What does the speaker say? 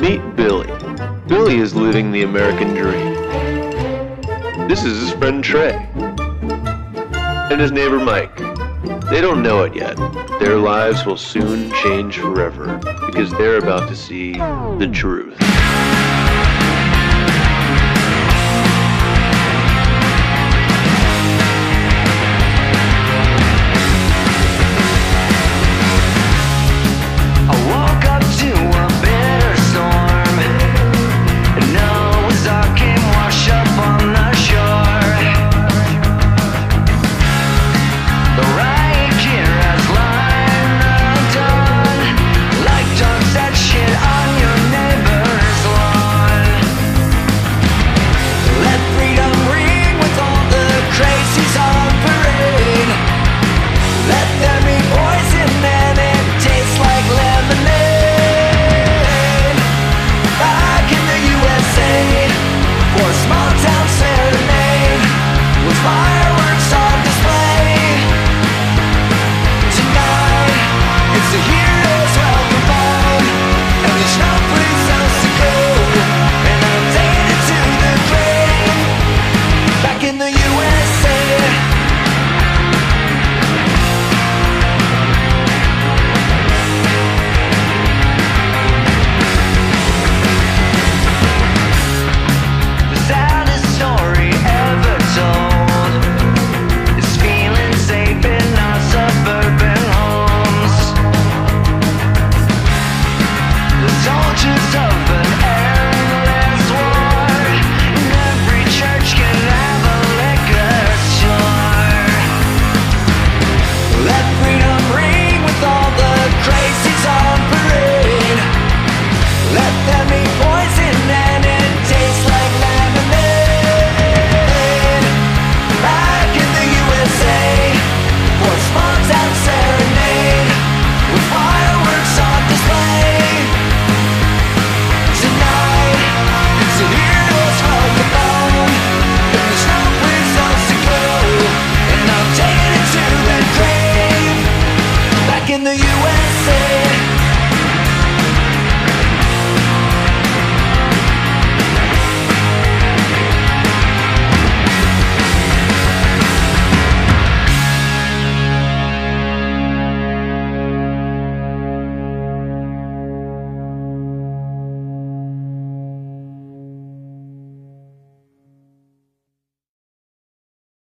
Meet Billy. Billy is living the American dream. This is his friend Trey. And his neighbor Mike. They don't know it yet. Their lives will soon change forever because they're about to see the truth.